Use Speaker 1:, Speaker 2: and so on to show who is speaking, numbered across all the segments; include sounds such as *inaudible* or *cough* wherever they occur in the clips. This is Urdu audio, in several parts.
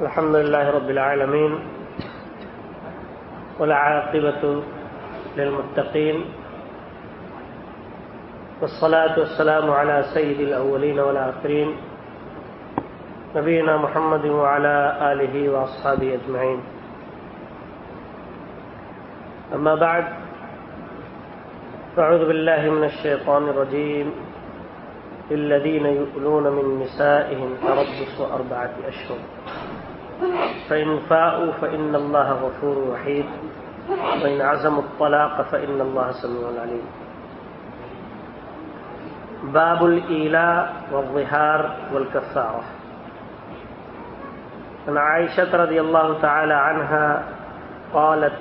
Speaker 1: الحمد لله رب العالمين والعاقبة للمتقين، والصلاة والسلام على سيد الأولين والآخرين، نبينا محمد وعلى آله وأصحابه أجمعين. أما بعد فأعوذ بالله من الشيطان الرجيم. للذين يؤلون من نسائهم تربص أربعة أشهر. فإن فاءوا فإن الله غفور رحيم. وإن عزموا الطلاق فإن الله سميع عليم. باب الإيلاء والظهار والكفارة. عن عائشة رضي الله تعالى عنها قالت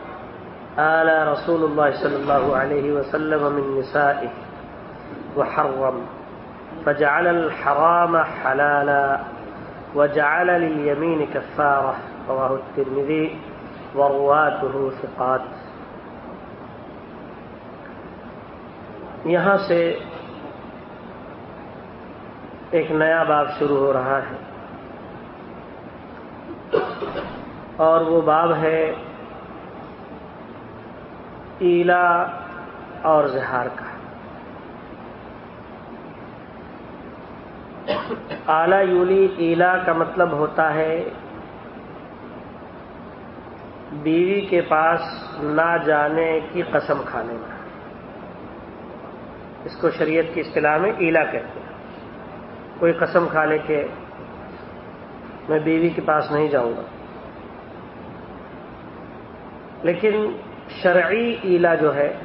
Speaker 1: آل رسول الله صلى الله عليه وسلم من نسائه وحرم. فجعل الحرام حلالا وجعل لليمين كفارة، رواه الترمذي ورواته ثقات. یہاں سے ایک نیا باب شروع ہو رہا ہے اور وہ باب ہے ایلا اور زہار کا۔ اعلی یولی ایلا کا مطلب ہوتا ہے بیوی کے پاس نہ جانے کی قسم کھا لینا اس کو شریعت کی اصطلاح میں ایلا کہتے ہیں۔ کوئی قسم کھا لے کے میں بیوی کے پاس نہیں جاؤں گا۔ لیکن شرعی ایلا جو ہے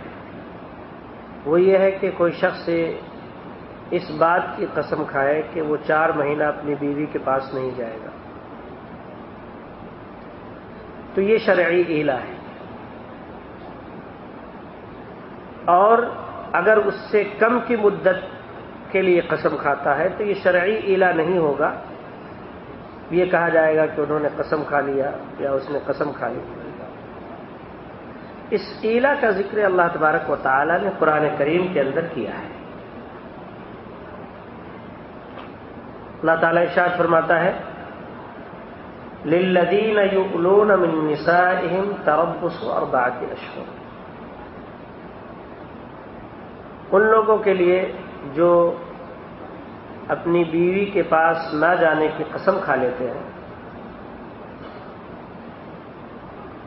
Speaker 1: وہ یہ ہے کہ کوئی شخص اس بات کی قسم کھائے کہ وہ چار مہینہ اپنی بیوی کے پاس نہیں جائے گا۔ تو یہ شرعی ایلا ہے۔ اور اگر اس سے کم کی مدت کے لیے قسم کھاتا ہے تو یہ شرعی ایلا نہیں ہوگا۔ یہ کہا جائے گا کہ انہوں نے قسم کھا لیا یا اس نے قسم کھا لی۔ اس ایلا کا ذکر اللہ تبارک و تعالی نے قرآن کریم کے اندر کیا ہے۔ اللہ تعالیٰ ارشاد فرماتا ہے للذین یؤلون من نسائهم تربص اربعۃ اشہر ان لوگوں کے لیے جو اپنی بیوی کے پاس نہ جانے کی قسم کھا لیتے ہیں،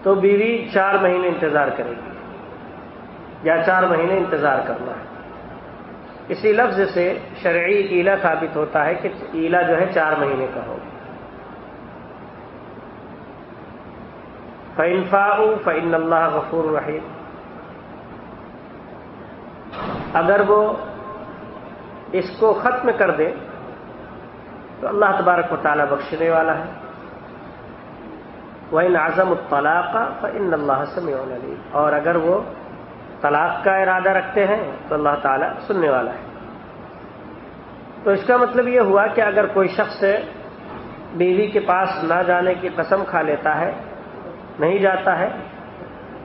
Speaker 1: تو بیوی چار مہینے انتظار کرے گی یا چار مہینے انتظار کرنا ہے۔ اسی لفظ سے شرعی ایلا ثابت ہوتا ہے کہ ایلا جو ہے چار مہینے کا ہو۔ فنفا فعن اللہ غفور رحیم اگر وہ اس کو ختم کر دے، تو اللہ تبارک و تعالیٰ بخشنے والا ہے۔ وہ ان اعظم الطلاق فن اللہ سمع اور اگر وہ طلاق کا ارادہ رکھتے ہیں تو اللہ تعالیٰ سننے والا ہے۔ تو اس کا مطلب یہ ہوا کہ اگر کوئی شخص بیوی کے پاس نہ جانے کی قسم کھا لیتا ہے، نہیں جاتا ہے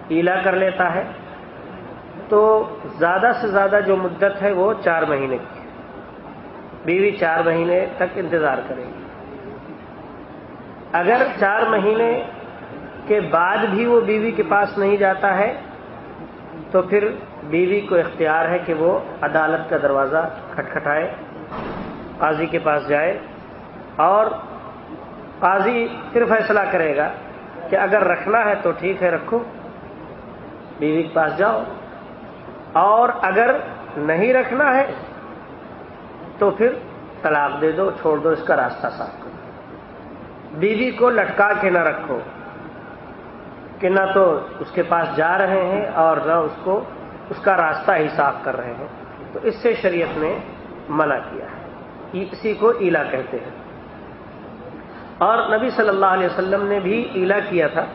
Speaker 1: ایلا کر لیتا ہے، تو زیادہ سے زیادہ جو مدت ہے وہ چار مہینے کی بیوی چار مہینے تک انتظار کرے گی۔ اگر چار مہینے کے بعد بھی وہ بیوی کے پاس نہیں جاتا ہے تو پھر بیوی کو اختیار ہے کہ وہ عدالت کا دروازہ کھٹکھٹائے، قاضی کے پاس جائے اور قاضی پھر فیصلہ کرے گا کہ اگر رکھنا ہے تو ٹھیک ہے، رکھو، بیوی کے پاس جاؤ۔ اور اگر نہیں رکھنا ہے تو پھر طلاق دے دو، چھوڑ دو، اس کا راستہ صاف کرو۔ بیوی کو لٹکا کے نہ رکھو۔ کہ نہ تو اس کے پاس جا رہے ہیں اور نہ اس کو اس کا راستہ ہی صاف کر رہے ہیں۔ تو اس سے شریعت نے منع کیا ہے۔ اسی کو ایلا کہتے ہیں۔ اور نبی صلی اللہ علیہ وسلم نے بھی ایلا کیا تھا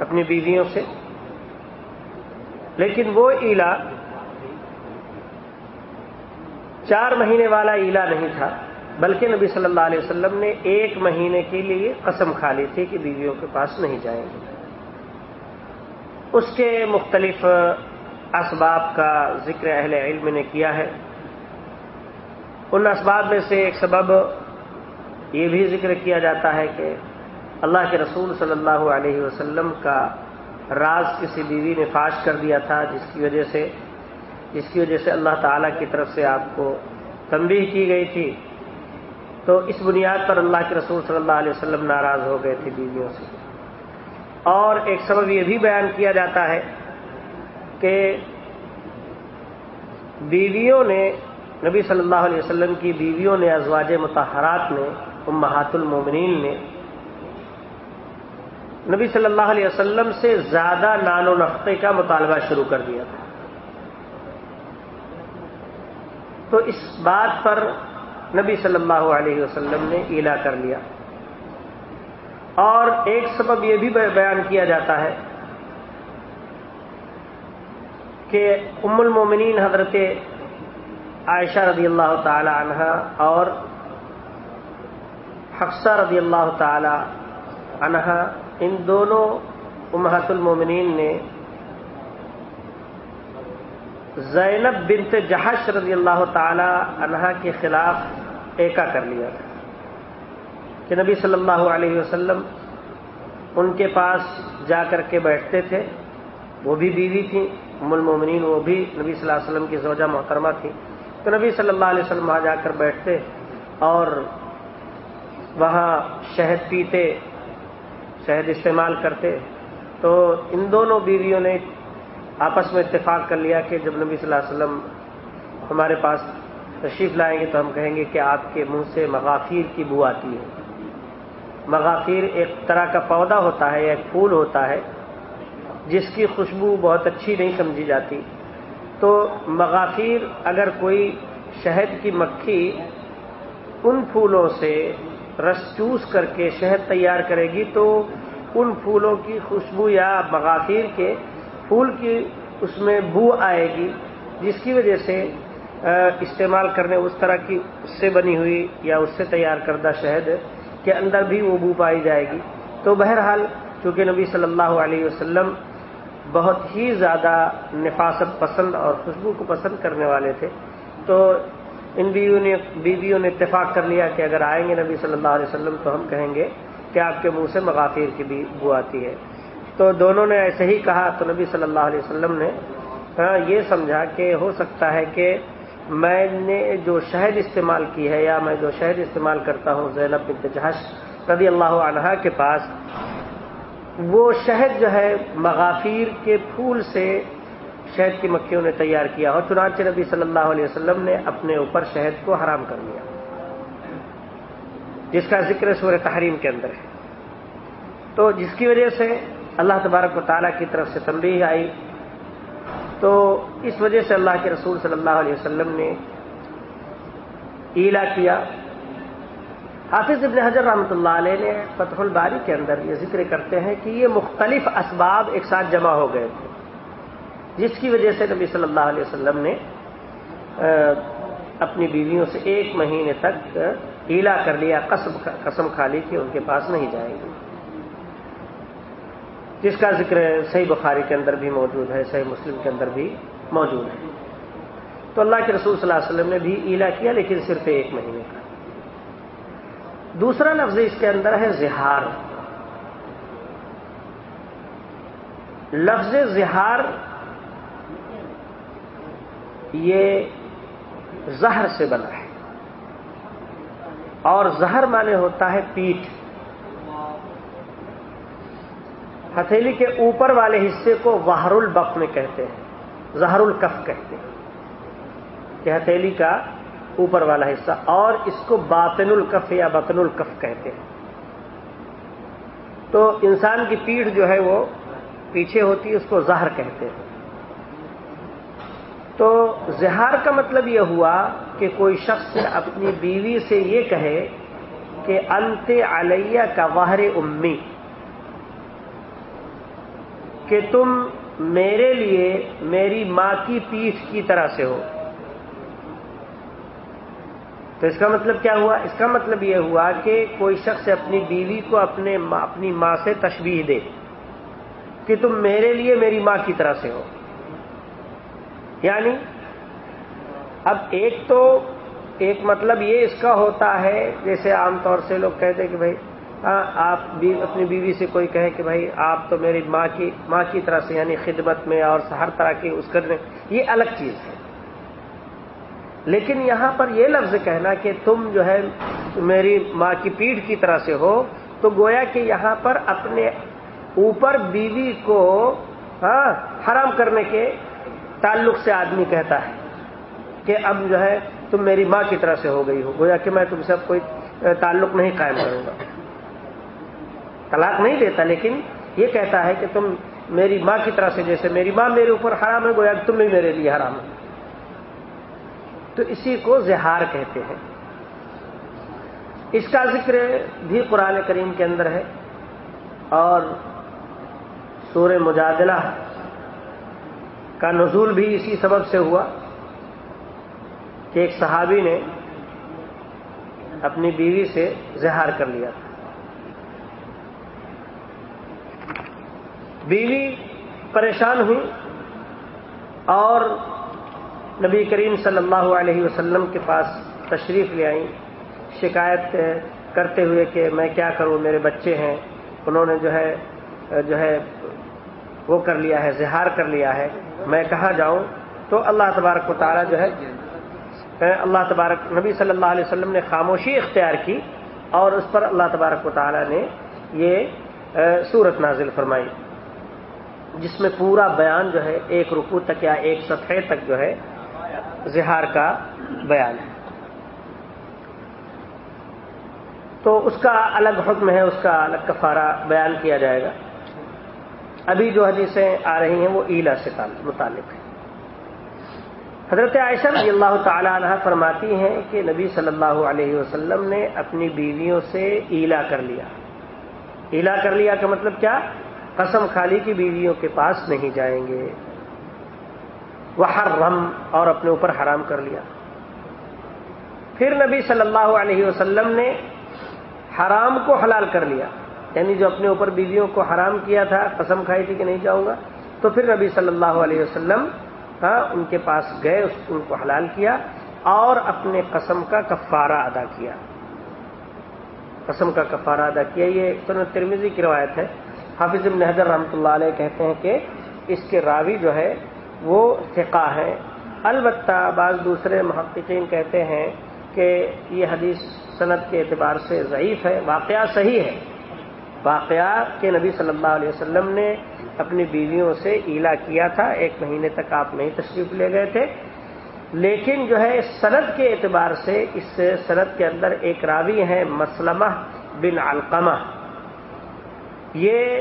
Speaker 1: اپنی بیویوں سے۔ لیکن وہ ایلا چار مہینے والا ایلا نہیں تھا، بلکہ نبی صلی اللہ علیہ وسلم نے ایک مہینے کے لیے قسم کھا لی تھی کہ بیویوں کے پاس نہیں جائیں گے۔ اس کے مختلف اسباب کا ذکر اہل علم نے کیا ہے۔ ان اسباب میں سے ایک سبب یہ بھی ذکر کیا جاتا ہے کہ اللہ کے رسول صلی اللہ علیہ وسلم کا راز کسی بیوی نے فاش کر دیا تھا، جس کی وجہ سے، جس کی وجہ سے اللہ تعالی کی طرف سے آپ کو تنبیہ کی گئی تھی۔ تو اس بنیاد پر اللہ کے رسول صلی اللہ علیہ وسلم ناراض ہو گئے تھے بیویوں سے۔ اور ایک سبب یہ بھی بیان کیا جاتا ہے کہ بیویوں نے نبی صلی اللہ علیہ وسلم کی بیویوں نے ازواج متحرات نے امہات المومنین نے نبی صلی اللہ علیہ وسلم سے زیادہ نان و نقطے کا مطالبہ شروع کر دیا تھا۔ تو اس بات پر نبی صلی اللہ علیہ وسلم نے ایلا کر لیا۔ اور ایک سبب یہ بھی بیان کیا جاتا ہے کہ ام المومنین حضرت عائشہ رضی اللہ تعالی عنہ اور حفصہ رضی اللہ تعالی عنہ، ان دونوں امہت المومنین نے زینب بنت جہش رضی اللہ تعالی عنہا کے خلاف ایکا کر لیا تھا۔ کہ نبی صلی اللہ علیہ وسلم ان کے پاس جا کر کے بیٹھتے تھے۔ وہ بھی بیوی تھیں، ام المومنین وہ بھی نبی صلی اللہ علیہ وسلم کی زوجہ محترمہ تھی۔ تو نبی صلی اللہ علیہ وسلم وہاں جا کر بیٹھتے اور وہاں شہد پیتے، شہد استعمال کرتے۔ تو ان دونوں بیویوں نے آپس میں اتفاق کر لیا کہ جب نبی صلی اللہ علیہ وسلم ہمارے پاس تشریف لائیں گے تو ہم کہیں گے کہ آپ کے منہ سے مغافیر کی بو آتی ہے۔ مغافیر ایک طرح کا پودا ہوتا ہے یا ایک پھول ہوتا ہے، جس کی خوشبو بہت اچھی نہیں سمجھی جاتی۔ تو مغافیر اگر کوئی شہد کی مکھی ان پھولوں سے رس چوس کر کے شہد تیار کرے گی، تو ان پھولوں کی خوشبو یا مغافیر کے پھول کی اس میں بو آئے گی، جس کی وجہ سے استعمال کرنے اس طرح کی اس سے بنی ہوئی یا اس سے تیار کردہ شہد کے اندر بھی وہ بو پائی جائے گی۔ تو بہرحال چونکہ نبی صلی اللہ علیہ وسلم بہت ہی زیادہ نفاست پسند اور خوشبو کو پسند کرنے والے تھے تو ان بیویوں نے بیویوں نے اتفاق کر لیا کہ اگر آئیں گے نبی صلی اللہ علیہ وسلم تو ہم کہیں گے کہ آپ کے منہ سے مغافیر کی بھی بو آتی ہے۔ تو دونوں نے ایسے ہی کہا تو نبی صلی اللہ علیہ وسلم نے ہاں، یہ سمجھا کہ ہو سکتا ہے کہ میں نے جو شہد استعمال کی ہے یا میں جو شہد استعمال کرتا ہوں زینب بنت جہش رضی اللہ عنہا کے پاس، وہ شہد جو ہے مغافیر کے پھول سے شہد کی مکھیوں نے تیار کیا اور چنانچہ نبی صلی اللہ علیہ وسلم نے اپنے اوپر شہد کو حرام کر لیا جس کا ذکر سور تحریم کے اندر ہے۔ تو جس کی وجہ سے اللہ تبارک و تعالیٰ کی طرف سے تنبیہ آئی تو اس وجہ سے اللہ کے رسول صلی اللہ علیہ وسلم نے ایلا کیا۔ حافظ ابن حضر رحمۃ اللہ علیہ نے فتح الباری کے اندر یہ ذکر کرتے ہیں کہ یہ مختلف اسباب ایک ساتھ جمع ہو گئے تھے، جس کی وجہ سے نبی صلی اللہ علیہ وسلم نے اپنی بیویوں سے ایک مہینے تک ایلا کر لیا، قسم قسم کھا لی کہ ان کے پاس نہیں جائیں گے جس کا ذکر صحیح بخاری کے اندر بھی موجود ہے، صحیح مسلم کے اندر بھی موجود ہے۔ تو اللہ کے رسول صلی اللہ علیہ وسلم نے بھی ایلا کیا، لیکن صرف ایک مہینے کا۔ دوسرا لفظ اس کے اندر ہے زہار۔ لفظ زہار یہ زہر سے بنا ہے اور زہر مانے ہوتا ہے پیٹھ۔ ہتھیلی کے اوپر والے حصے کو وہر البف میں کہتے ہیں زہر الکف کہتے ہیں۔ کہ ہتھیلی کا اوپر والا حصہ، اور اس کو باطن الکف یا بطن الکف کہتے ہیں۔ تو انسان کی پیٹھ جو ہے وہ پیچھے ہوتی ہے، اس کو زہر کہتے ہیں۔ تو زہار کا مطلب یہ ہوا کہ کوئی شخص اپنی بیوی سے یہ کہے کہ انت علیہ کا واہر امی۔ کہ تم میرے لیے میری ماں کی پیٹھ کی طرح سے ہو۔ تو اس کا مطلب کیا ہوا؟ اس کا مطلب یہ ہوا کہ کوئی شخص اپنی بیوی کو اپنے اپنی ماں سے تشبیح دے کہ تم میرے لیے میری ماں کی طرح سے ہو۔ یعنی اب ایک تو ایک مطلب یہ اس کا ہوتا ہے، جیسے عام طور سے لوگ کہتے کہ بھائی آپ اپنی بیوی سے کوئی کہے کہ بھائی، آپ تو میری ماں کی ماں کی طرح سے یعنی خدمت میں اور ہر طرح کی اس کرنے یہ الگ چیز ہے۔ لیکن یہاں پر یہ لفظ کہنا کہ تم جو ہے، میری ماں کی پیٹھ کی طرح سے ہو، تو گویا کہ یہاں پر اپنے اوپر بیوی کو ہاں حرام کرنے کے تعلق سے آدمی کہتا ہے کہ اب جو ہے، تم میری ماں کی طرح سے ہو گئی ہو۔ گویا کہ میں تم سے اب کوئی تعلق نہیں قائم کروں گا۔ طلاق نہیں دیتا، لیکن یہ کہتا ہے کہ تم میری ماں کی طرح سے، جیسے میری ماں میرے اوپر حرام ہے، گویا کہ تم بھی میرے لیے حرام ہے۔ تو اسی کو زہار کہتے ہیں۔ اس کا ذکر بھی قرآن کریم کے اندر ہے۔ اور سور مجادلہ کا نزول بھی اسی سبب سے ہوا کہ ایک صحابی نے اپنی بیوی سے زہار کر لیا تھا۔ بیوی پریشان ہوئی اور نبی کریم صلی اللہ علیہ وسلم کے پاس تشریف لے آئیں۔ شکایت کرتے ہوئے کہ میں کیا کروں، میرے بچے ہیں، انہوں نے جو ہے جو ہے، وہ کر لیا ہے، زہار کر لیا ہے۔ میں کہاں جاؤں؟ تو اللہ تبارک و تعالیٰ جو ہے، اللہ تبارک، نبی صلی اللہ علیہ وسلم نے خاموشی اختیار کی اور اس پر اللہ تبارک و تعالیٰ نے یہ صورت نازل فرمائی۔ جس میں پورا بیان جو ہے، ایک رکو تک یا ایک صفحے تک جو ہے، زہار کا بیان ہے۔ تو اس کا الگ حکم ہے، اس کا الگ کفارہ بیان کیا جائے گا۔ ابھی جو حدیثیں آ رہی ہیں، وہ ایلا سے متعلق ہے حضرت عائشہ رضی اللہ تعالی عنہ فرماتی ہیں کہ نبی صلی اللہ علیہ وسلم نے اپنی بیویوں سے ایلا کر لیا۔ ایلا کر لیا کا مطلب کیا؟ قسم خالی کی بیویوں کے پاس نہیں جائیں گے۔ وہ حرم اور اپنے اوپر حرام کر لیا۔ پھر نبی صلی اللہ علیہ وسلم نے حرام کو حلال کر لیا۔ یعنی جو اپنے اوپر بیویوں کو حرام کیا تھا، قسم کھائی تھی کہ نہیں جاؤں گا، تو پھر نبی صلی اللہ علیہ وسلم ہاں ان کے پاس گئے ان کو حلال کیا اور اپنے قسم کا کفارہ ادا کیا۔ قسم کا کفارہ ادا کیا۔ یہ سنت ترمیزی کی روایت ہے۔ حافظ ابن حضر رحمۃ اللہ علیہ کہتے ہیں کہ اس کے راوی جو ہے وہ فقہ ہے البتہ بعض دوسرے محققین کہتے ہیں کہ یہ حدیث صنعت کے اعتبار سے ضعیف ہے، واقعہ صحیح ہے۔ واقعہ کہ نبی صلی اللہ علیہ وسلم نے اپنی بیویوں سے ایلا کیا تھا، ایک مہینے تک آپ نہیں تشریف لے گئے تھے۔ لیکن جو ہے سند کے اعتبار سے اس سند کے اندر ایک راوی ہے مسلمہ بن علقمہ۔ یہ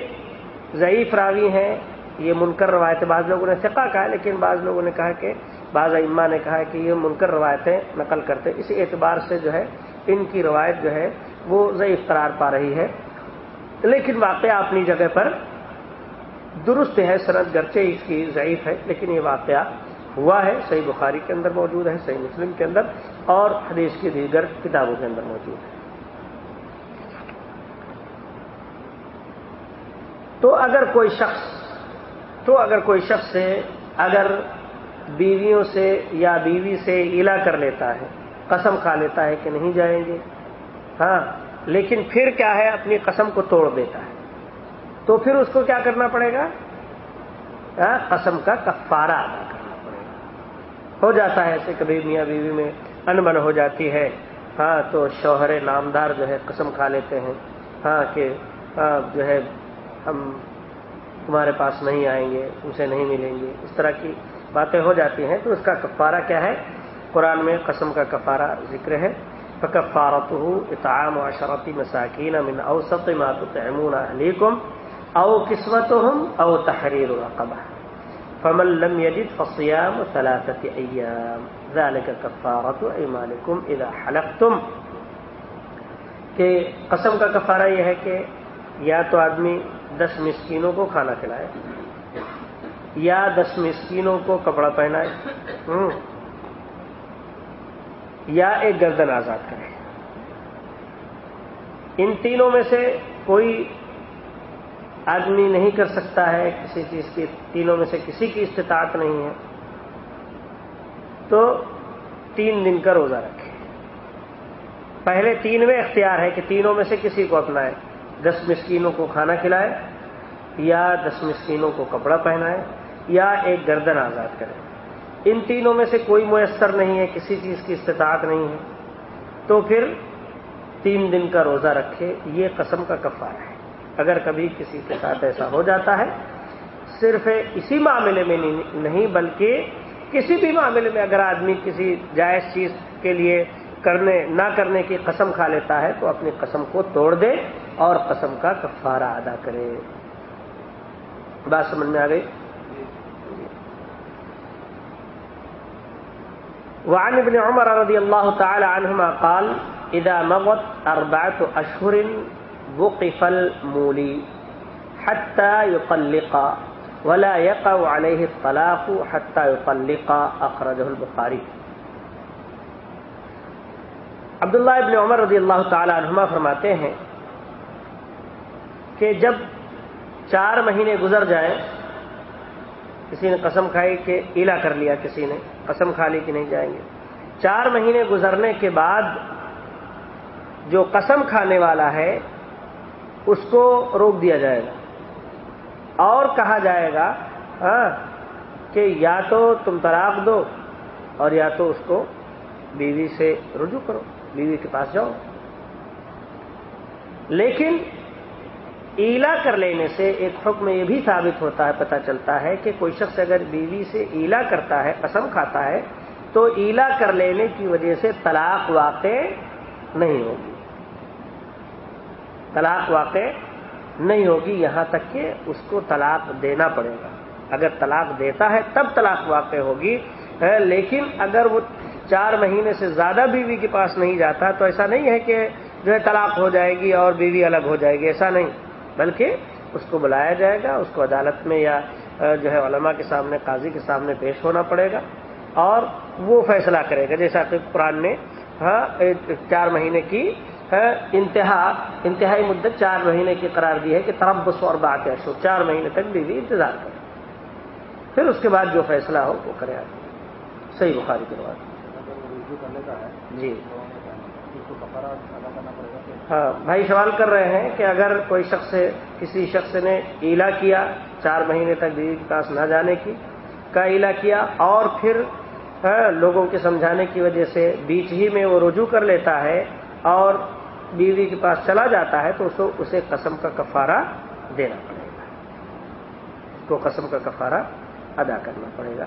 Speaker 1: ضعیف راوی ہیں، یہ منکر روایتیں بعض لوگوں نے سکا کہا، لیکن بعض لوگوں نے کہا کہ، بعض اما نے کہا کہ یہ منکر روایتیں نقل کرتے اسی اعتبار سے جو ہے، ان کی روایت جو ہے، وہ ضعیف قرار پا رہی ہے۔ لیکن واقعہ اپنی جگہ پر درست ہے سرد گرچہ اس کی ضعیف ہے، لیکن یہ واقعہ ہوا ہے۔ صحیح بخاری کے اندر موجود ہے، صحیح مسلم کے اندر، اور حدیث کی دیگر کتابوں کے اندر موجود ہے۔ تو اگر کوئی شخص تو اگر کوئی شخص ہے اگر بیویوں سے یا بیوی سے الا کر لیتا ہے قسم کھا لیتا ہے کہ نہیں جائیں گے۔ ہاں لیکن پھر کیا ہے اپنی قسم کو توڑ دیتا ہے۔ تو پھر اس کو کیا کرنا پڑے گا؟ ہاں، قسم کا کفارہ ادا کرنا پڑے گا۔ ہو جاتا ہے ایسے کبھی میاں بیوی میں انبن ہو جاتی ہے۔ ہاں تو شوہر نامدار جو ہے قسم کھا لیتے ہیں۔ ہاں کہ ہاں، جو ہے ہم تمہارے پاس نہیں آئیں گے، تم سے نہیں ملیں گے، اس طرح کی باتیں ہو جاتی ہیں۔ تو اس کا کفارہ کیا ہے؟ قرآن میں قسم کا کفارہ ذکر ہے۔ فکفارت اطعام و اشرتی مساکین من اوسط ما تطعمون اہلیکم او قسمتهم او تحریر رقبہ فمن لم يجد فصيام ثلاثة ایام ذلك کفارت ایمانکم اذا حلقتم کہ قسم کا کفارہ یہ ہے کہ یا تو آدمی دس مسکینوں کو کھانا کھلائے، یا دس مسکینوں کو کپڑا پہنائے یا ایک گردن آزاد کرے۔ ان تینوں میں سے کوئی آدمی نہیں کر سکتا ہے کسی چیز کی، تینوں میں سے کسی کی استطاعت نہیں ہے۔ تو تین دن کا روزہ رکھے۔ پہلے تین میں اختیار ہے کہ تینوں میں سے کسی کو اپنائے۔ دس مسکینوں کو کھانا کھلائے، یا دس مسکینوں کو کپڑا پہنائے، یا ایک گردن آزاد کرے۔ ان تینوں میں سے کوئی میسر نہیں ہے، کسی چیز کی استطاعت نہیں ہے۔ تو پھر تین دن کا روزہ رکھے، یہ قسم کا کفار ہے۔ اگر کبھی کسی کے ساتھ ایسا ہو جاتا ہے، صرف اسی معاملے میں نہیں بلکہ کسی بھی معاملے میں اگر آدمی کسی جائز چیز کے لیے کرنے، نہ کرنے کی قسم کھا لیتا ہے، تو اپنی قسم کو توڑ دے۔ اور قسم کا کفارہ ادا کرے۔ بات سمجھ میں آ گئی؟ وعن ابن عمر رضی اللہ تعالی عنہما قال، اذا مغت اربعت اشہر وقف المولی حتى يطلق ولا يقع عليه الطلاق حتى يطلق اخرجه البخاری۔ عبداللہ ابن عمر رضی اللہ تعالی عنہما فرماتے ہیں کہ جب چار مہینے گزر جائیں، کسی نے قسم کھائی کہ ایلا کر لیا کسی نے، قسم کھا لی کہ نہیں جائیں گے۔ چار مہینے گزرنے کے بعد جو قسم کھانے والا ہے، اس کو روک دیا جائے گا۔ اور کہا جائے گا ہاں کہ یا تو تم طلاق دو اور یا تو اس کو بیوی سے رجوع کرو، بیوی کے پاس جاؤ۔ لیکن ایلا کر لینے سے ایک حکم یہ بھی ثابت ہوتا ہے، پتہ چلتا ہے کہ کوئی شخص اگر بیوی سے ایلا کرتا ہے، قسم کھاتا ہے، تو ایلا کر لینے کی وجہ سے طلاق واقع نہیں ہوگی۔ طلاق واقع نہیں ہوگی، یہاں تک کہ اس کو طلاق دینا پڑے گا۔ اگر طلاق دیتا ہے، تب طلاق واقع ہوگی۔ لیکن اگر وہ چار مہینے سے زیادہ بیوی کے پاس نہیں جاتا، تو ایسا نہیں ہے کہ جو ہے طلاق ہو جائے گی اور بیوی الگ ہو جائے گی، ایسا نہیں۔ بلکہ اس کو بلایا جائے گا اس کو عدالت میں یا جو ہے علماء کے سامنے قاضی کے سامنے پیش ہونا پڑے گا اور وہ فیصلہ کرے گا۔ جیسا کہ قرآن نے ہاں چار مہینے کی انتہا انتہائی مدت چار مہینے کی قرار دی ہے کہ تربس اور بات شو چار مہینے تک بیوی انتظار کرے۔ پھر اس کے بعد جو فیصلہ ہو وہ کرے۔ صحیح بخاری کے بعد جی۔ ہاں بھائی سوال کر رہے ہیں کہ اگر کوئی شخص کسی شخص نے ایلا کیا چار مہینے تک بیوی کے پاس نہ جانے کی، کا ایلا کیا اور پھر ہاں، لوگوں کے سمجھانے کی وجہ سے بیچ ہی میں وہ رجوع کر لیتا ہے اور بیوی کے پاس چلا جاتا ہے، تو اسے قسم کا کفارہ دینا پڑے گا۔ اس کو قسم کا کفارہ ادا کرنا پڑے گا۔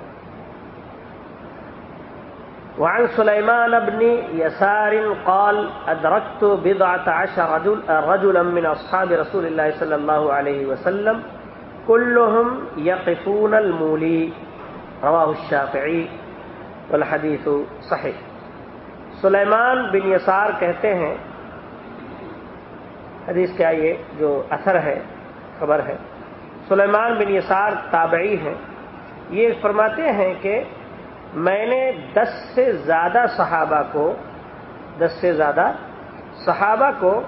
Speaker 1: وعن سليمان بن يسار قال، أدركت بضعة عشر رجل رجلا من أصحاب رسول الله صلى الله عليه وسلم، كلهم يقفون المولي. رواه الشافعي والحديث صحيح. سلیمان بن یسار کہتے ہیں، حدیث کیا یہ جو اثر ہے، خبر ہے۔ سلیمان بن یسار تابعی ہیں۔ یہ فرماتے ہیں کہ میں نے دس سے زیادہ صحابہ کو، دس سے زیادہ صحابہ کو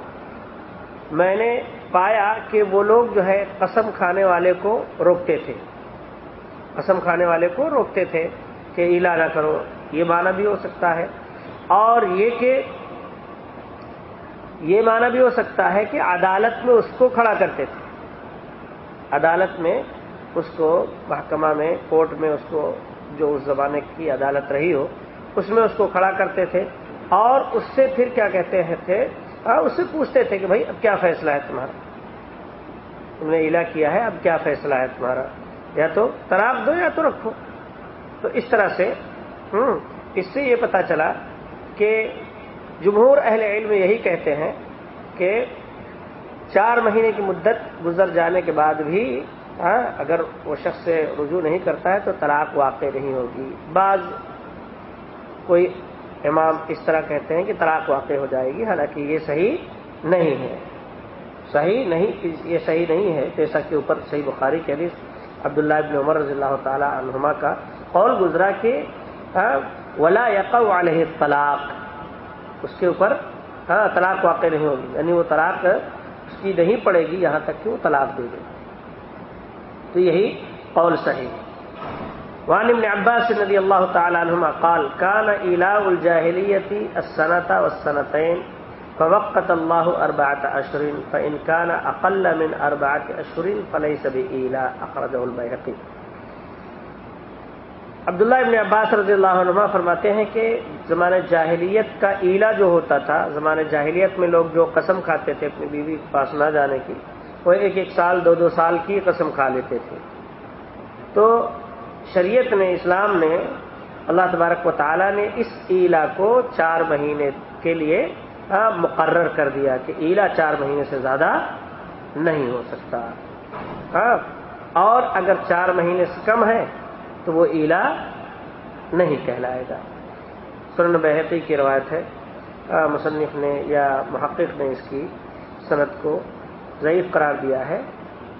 Speaker 1: میں نے پایا کہ وہ لوگ جو ہے قسم کھانے والے کو روکتے تھے۔ قسم کھانے والے کو روکتے تھے کہ ایلا نہ کرو، یہ معنی بھی ہو سکتا ہے۔ اور یہ کہ، یہ معنی بھی ہو سکتا ہے کہ عدالت میں اس کو کھڑا کرتے تھے۔ عدالت میں اس کو، محکمہ میں، کورٹ میں اس کو جو اس زمانے کی عدالت رہی ہو، اس میں اس کو کھڑا کرتے تھے اور اس سے پھر کیا کہتے ہیں تھے ہاں، اس سے پوچھتے تھے کہ بھائی، اب کیا فیصلہ ہے تمہارا؟ تم نے الا کیا ہے، اب کیا فیصلہ ہے تمہارا؟ یا تو طلاق دو یا تو رکھو۔ تو اس طرح سے اس سے یہ پتا چلا کہ جمہور اہل علم یہی کہتے ہیں کہ چار مہینے کی مدت گزر جانے کے بعد بھی ہاں اگر وہ شخص سے رجوع نہیں کرتا ہے تو طلاق واقع نہیں ہوگی۔ بعض کوئی امام اس طرح کہتے ہیں کہ طلاق واقع ہو جائے گی، حالانکہ یہ صحیح نہیں ہے۔ صحیح نہیں، یہ صحیح نہیں ہے۔ جیسا کہ اوپر صحیح بخاری کے لیے عبداللہ ابن عمر رضی اللہ تعالی عنہما کا قول گزرا کہ ہاں، ولا یق علیہ طلاق اس کے اوپر ہاں طلاق واقع نہیں ہوگی یعنی وہ طلاق اس کی نہیں پڑے گی، یہاں تک کہ وہ طلاق دے دے۔ تو یہی قول صحیح وعن ابن عباس رضی اللہ تعالی عنہما قال كان الى الجاهليه السنه والسنتين فوقت اللہ اربات اشرین فنکان اقل من اربات اشرین فلئی سبھی ایلا اخرج البحقی عبداللہ ابن عباس رضی اللہ عنہ فرماتے ہیں کہ زمانہ جاہلیت کا ایلا جو ہوتا تھا، زمانہ جاہلیت میں لوگ جو قسم کھاتے تھے اپنی بیوی کے پاس نہ جانے کی وہ ایک ایک سال، دو دو سال کی قسم کھا لیتے تھے۔ تو شریعت نے، اسلام نے، اللہ تبارک و تعالیٰ نے اس ایلا کو چار مہینے کے لیے مقرر کر دیا کہ ایلا چار مہینے سے زیادہ نہیں ہو سکتا۔ ہاں اور اگر چار مہینے سے کم ہے، تو وہ ایلا نہیں کہلائے گا۔ سرن بحقی کی روایت ہے۔ مصنف نے یا محقق نے اس کی صنعت کو ضعیف قرار دیا ہے۔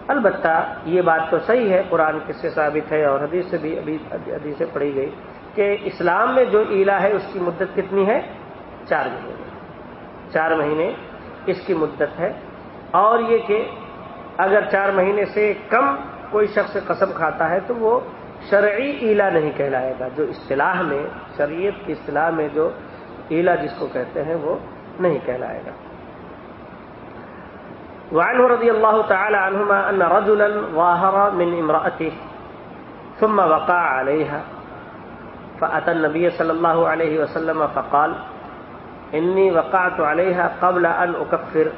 Speaker 1: البتہ یہ بات تو صحیح ہے، قرآن کس سے ثابت ہے اور حدیث سے بھی ابھی حدیث سے پڑھی گئی کہ اسلام میں جو ایلا ہے، اس کی مدت کتنی ہے؟ چار مہینے۔ چار مہینے اس کی مدت ہے۔ اور یہ کہ اگر چار مہینے سے کم کوئی شخص قسم کھاتا ہے، تو وہ شرعی ایلا نہیں کہلائے گا۔ جو اصطلاح میں، شریعت کی اصطلاح میں جو ایلا جس کو کہتے ہیں، وہ نہیں کہلائے گا۔ وعنه رضي الله تعالى عنهما أن رجلا ظاهر من امرأته، ثم وقع عليها. فأتى النبي صلى الله عليه وسلم فقال، إني وقعت عليها قبل أن أكفر.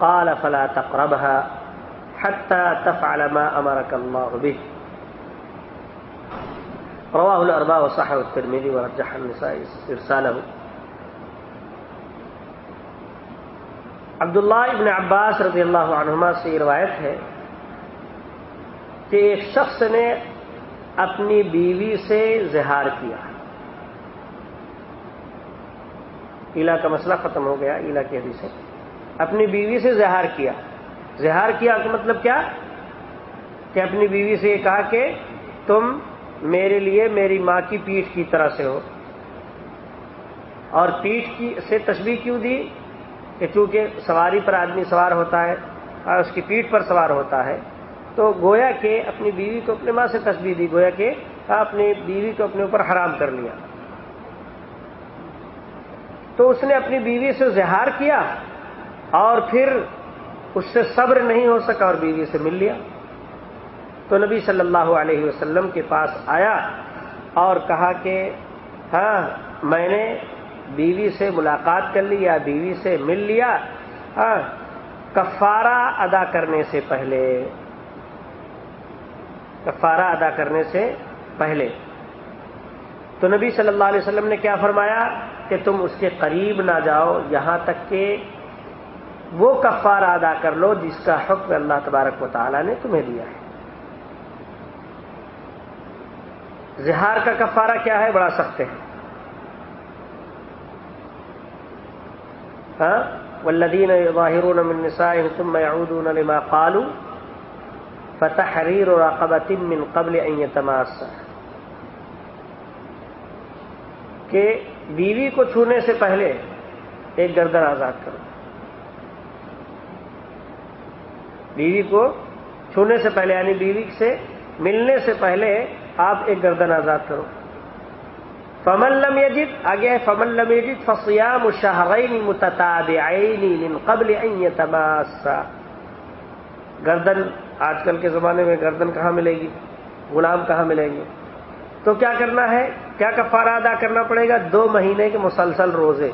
Speaker 1: قال، فلا تقربها حتى تفعل ما أمرك الله به. رواه الأرباء وصحه الترمذي ورجح النساء إرساله. عبداللہ ابن عباس رضی اللہ عنہما سے یہ روایت ہے کہ ایک شخص نے اپنی بیوی سے زہار کیا۔ ایلا کا مسئلہ ختم ہو گیا ایلا کی حدیث سے اپنی بیوی سے زہار کیا۔ زہار کیا کا مطلب کیا؟ کہ اپنی بیوی سے یہ کہا کہ تم میرے لیے میری ماں کی پیٹھ کی طرح سے ہو۔ اور پیٹھ کی سے تشبیح کیوں دی؟ کہ چونکہ سواری پر آدمی سوار ہوتا ہے اور اس کی پیٹھ پر سوار ہوتا ہے، تو گویا کہ اپنی بیوی کو اپنے ماں سے تصویر دی، گویا کہ اپنی بیوی کو اپنے اوپر حرام کر لیا۔ تو اس نے اپنی بیوی سے زہار کیا اور پھر اس سے صبر نہیں ہو سکا اور بیوی سے مل لیا۔ تو نبی صلی اللہ علیہ وسلم کے پاس آیا اور کہا کہ ہاں میں نے بیوی سے ملاقات کر لی یا بیوی سے مل لیا۔ ہاں کفارہ ادا کرنے سے پہلے، کفارہ ادا کرنے سے پہلے۔ تو نبی صلی اللہ علیہ وسلم نے کیا فرمایا کہ تم اس کے قریب نہ جاؤ، یہاں تک کہ وہ کفارہ ادا کر لو جس کا حکم اللہ تبارک و تعالی نے تمہیں دیا ہے۔ زہار کا کفارہ کیا ہے؟ بڑا سخت ہے۔ ہاں؟ والذین يظاهرون من نسائهم ثم يعودون لما قالوا فتحرير رقبة من قبل ان يتماسا کہ بیوی کو چھونے سے پہلے ایک گردن آزاد کرو۔ بیوی کو چھونے سے پہلے یعنی بیوی سے ملنے سے پہلے آپ ایک گردن آزاد کرو۔ فمن لم يجد، آگے فمن لم يجد فصيام شهرين متتابعين من قبل ان يتماسا. گردن آج کل کے زمانے میں گردن کہاں ملے گی؟ غلام کہاں ملیں گے؟ تو کیا کرنا ہے؟ کیا کفارہ ادا کرنا پڑے گا؟ دو مہینے کے مسلسل روزے.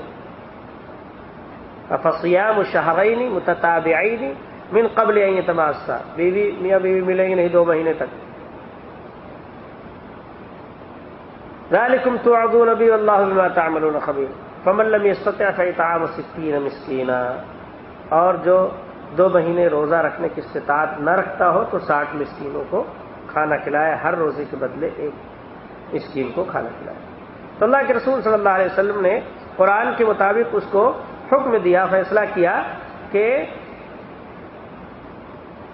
Speaker 1: فصیام شہرین متتابعین من قبل ان يتماسا. بیوی، میاں بیوی ملیں گے نہیں دو مہینے تک. ذالکم توعدون بی واللہ بما تعملون خبیر فمن لم يستطع فإطعام ستین مسکینا اور جو دو مہینے روزہ رکھنے کی استطاعت نہ رکھتا ہو تو ساٹھ مسکینوں کو کھانا کھلائے، ہر روزے کے بدلے ایک مسکین کو کھانا کھلائے۔ تو اللہ کے رسول صلی اللہ علیہ وسلم نے قرآن کے مطابق اس کو حکم دیا، فیصلہ کیا کہ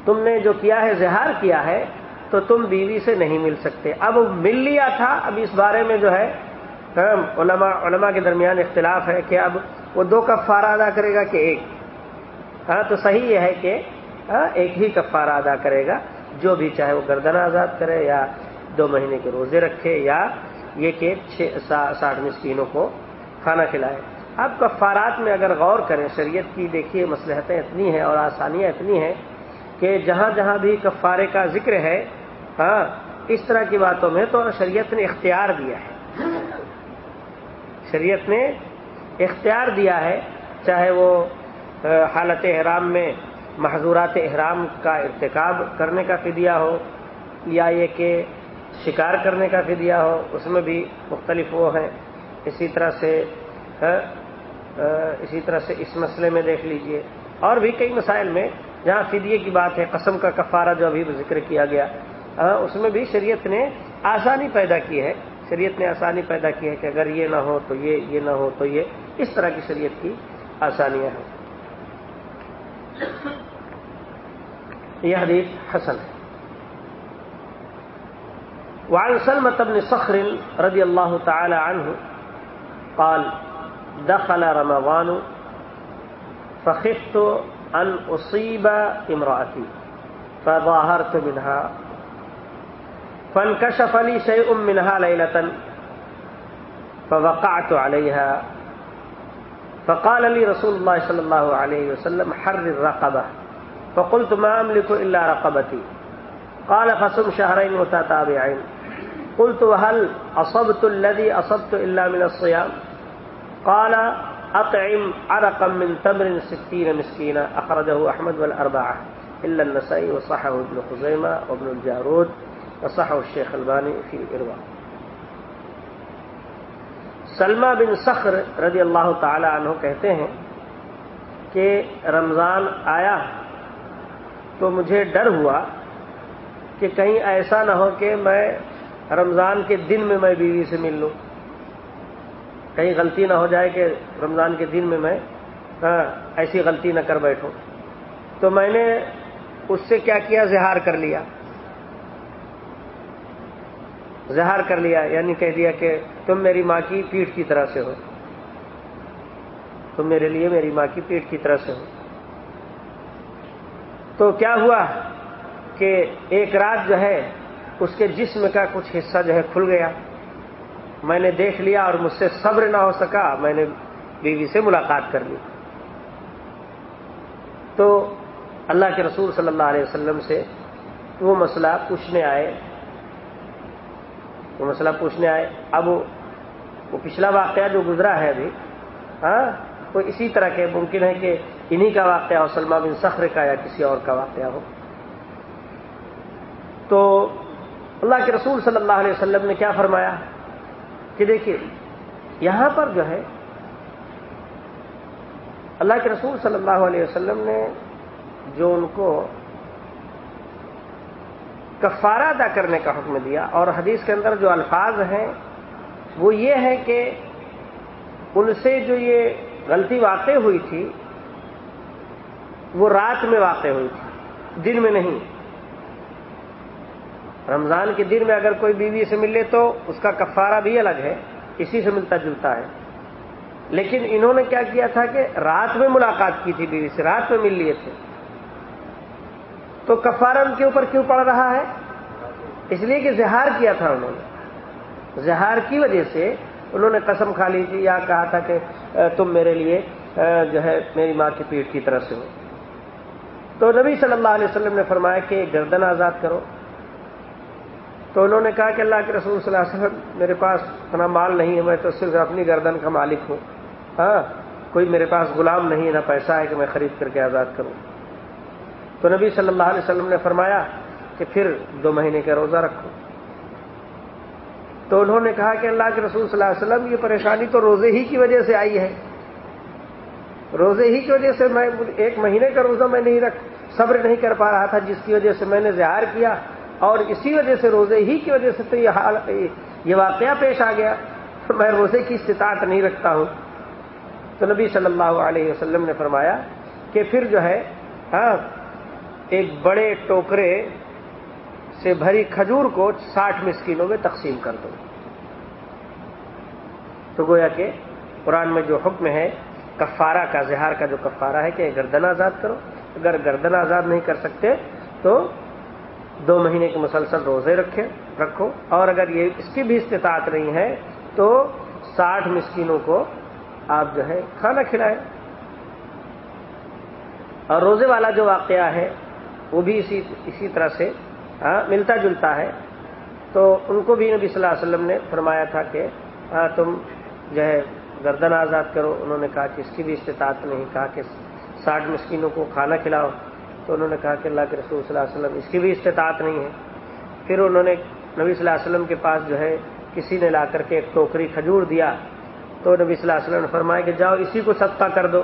Speaker 1: تم نے جو کیا ہے، زہار کیا ہے تو تم بیوی سے نہیں مل سکتے۔ اب مل لیا تھا، اب اس بارے میں جو ہے علماء علماء کے درمیان اختلاف ہے کہ اب وہ دو کفارہ ادا کرے گا کہ ایک۔ ہاں تو صحیح یہ ہے کہ ہاں، ایک ہی کفارہ ادا کرے گا۔ جو بھی چاہے وہ گردن آزاد کرے یا دو مہینے کے روزے رکھے یا یہ کہ ساٹھ مسکینوں کو کھانا کھلائے۔ اب کفارات میں اگر غور کریں، شریعت کی دیکھیے مسلحتیں اتنی ہیں اور آسانیاں اتنی ہیں کہ جہاں جہاں بھی کفارے کا ذکر ہے ہاں اس طرح کی باتوں میں تو شریعت نے اختیار دیا ہے۔ شریعت نے اختیار دیا ہے، چاہے وہ حالت احرام میں محضورات احرام کا ارتکاب کرنے کا فدیہ ہو، یا یہ کہ شکار کرنے کا فدیہ ہو، اس میں بھی مختلف وہ ہیں۔ اسی طرح سے اسی طرح سے اس مسئلے میں دیکھ لیجیے۔ اور بھی کئی مسائل میں جہاں فدیے کی بات ہے، قسم کا کفارہ جو ابھی ذکر کیا گیا۔ ہاں، اس میں بھی شریعت نے آسانی پیدا کی ہے۔ شریعت نے آسانی پیدا کی ہے کہ اگر یہ نہ ہو تو یہ یہ نہ ہو تو یہ۔ اس طرح کی شریعت کی آسانیاں ہیں۔ یہ حدیث حسن ہے۔ وعن سلمة بن صخر رضي الله تعالى عنه قال، دخل رمضان فخفت أن أصيب امرأتي، فظاهرت منها فانكشف لي شيء منها ليلة فوقعت عليها فقال لي رسول الله صلى الله عليه وسلم حر الرقبة فقلت ما أملك إلا رقبتي قال فصم شهرين متتابعين قلت وهل أصبت الذي أصبت إلا من الصيام قال أطعم عرقا من تمر ستين مسكينة أخرجه أحمد والأربعة إلا النسائي وصحه ابن خزيمة وابن الجارود وصحه الشيخ الباني في الإرواء سلمہ بن سخر رضی اللہ تعالی عنہ کہتے ہیں کہ رمضان آیا تو مجھے ڈر ہوا کہ کہیں ایسا نہ ہو کہ میں رمضان کے دن میں میں بیوی سے مل لوں۔ کہیں غلطی نہ ہو جائے کہ رمضان کے دن میں میں ایسی غلطی نہ کر بیٹھوں۔ تو میں نے اس سے کیا کیا؟ زہار کر لیا۔ زہار کر لیا یعنی کہہ دیا کہ تم میری ماں کی پیٹھ کی طرح سے ہو۔ تم میرے لیے میری ماں کی پیٹھ کی طرح سے ہو۔ تو کیا ہوا کہ ایک رات جو ہے، اس کے جسم کا کچھ حصہ جو ہے کھل گیا۔ میں نے دیکھ لیا اور مجھ سے صبر نہ ہو سکا، میں نے بیوی سے ملاقات کر لی۔ تو اللہ کے رسول صلی اللہ علیہ وسلم سے وہ مسئلہ پوچھنے آئے۔ وہ مسئلہ پوچھنے آئے۔ اب وہ پچھلا واقعہ جو گزرا ہے ابھی ہاں وہ اسی طرح کے ممکن ہے کہ انہی کا واقعہ ہو سلما بن سخر کا یا کسی اور کا واقعہ ہو۔ تو اللہ کے رسول صلی اللہ علیہ وسلم نے کیا فرمایا؟ کہ دیکھیے، یہاں پر جو ہے، اللہ کے رسول صلی اللہ علیہ وسلم نے جو ان کو کفارہ ادا کرنے کا حکم دیا اور حدیث کے اندر جو الفاظ ہیں، وہ یہ ہے کہ ان سے جو یہ غلطی واقع ہوئی تھی، وہ رات میں واقع ہوئی تھی، دن میں نہیں۔ رمضان کے دن میں اگر کوئی بیوی سے ملے تو اس کا کفارہ بھی الگ ہے، اسی سے ملتا جلتا ہے۔ لیکن انہوں نے کیا کیا تھا کہ رات میں ملاقات کی تھی بیوی سے، رات میں مل لیے تھے۔ تو کفارہ ان کے اوپر کیوں پڑ رہا ہے؟ اس لیے کہ زہار کیا تھا انہوں نے۔ زہار کی وجہ سے انہوں نے قسم کھا لی تھی، یا کہا تھا کہ تم میرے لیے جو ہے، میری ماں کی پیٹ کی طرف سے ہو۔ تو نبی صلی اللہ علیہ وسلم نے فرمایا کہ گردن آزاد کرو۔ تو انہوں نے کہا کہ اللہ کے رسول صلی اللہ علیہ وسلم، میرے پاس اتنا مال نہیں ہے، میں تو صرف اپنی گردن کا مالک ہوں۔ ہاں کوئی میرے پاس غلام نہیں ہے نہ پیسہ ہے کہ میں خرید کر کے آزاد کروں۔ تو نبی صلی اللہ علیہ وسلم نے فرمایا کہ پھر دو مہینے کا روزہ رکھو۔ تو انہوں نے کہا کہ اللہ کے رسول صلی اللہ علیہ وسلم، یہ پریشانی تو روزے ہی کی وجہ سے آئی ہے۔ روزے ہی کی وجہ سے میں ایک مہینے کا روزہ میں نہیں رکھ، صبر نہیں کر پا رہا تھا، جس کی وجہ سے میں نے زہار کیا۔ اور اسی وجہ سے روزے ہی کی وجہ سے تو یہ حال، یہ واقعہ پیش آ گیا۔ میں روزے کی استطاعت نہیں رکھتا ہوں۔ تو نبی صلی اللہ علیہ وسلم نے فرمایا کہ پھر جو ہے ہاں ایک بڑے ٹوکرے سے بھری کھجور کو ساٹھ مسکینوں میں تقسیم کر دو۔ تو گویا کہ قرآن میں جو حکم ہے، کفارہ کا، زہار کا جو کفارہ ہے کہ گردن آزاد کرو۔ اگر گردن آزاد نہیں کر سکتے تو دو مہینے کے مسلسل روزے رکھے، رکھو۔ اور اگر یہ اس کی بھی استطاعت نہیں ہے تو ساٹھ مسکینوں کو آپ جو ہے کھانا کھلائیں۔ اور روزے والا جو واقعہ ہے وہ بھی اسی اسی طرح سے ملتا جلتا ہے۔ تو ان کو بھی نبی صلی اللہ علیہ وسلم نے فرمایا تھا کہ تم جو ہے گردن آزاد کرو۔ انہوں نے کہا کہ اس کی بھی استطاعت نہیں، کہا کہ ساٹھ مسکینوں کو کھانا کھلاؤ۔ تو انہوں نے کہا کہ اللہ کے رسول صلی اللہ علیہ وسلم اس کی بھی استطاعت نہیں ہے۔ پھر انہوں نے نبی صلی اللہ علیہ وسلم کے پاس جو ہے کسی نے لا کر کے ایک ٹوکری کھجور دیا۔ تو نبی صلی اللہ علیہ وسلم نے فرمایا کہ جاؤ اسی کو صدقہ کر دو۔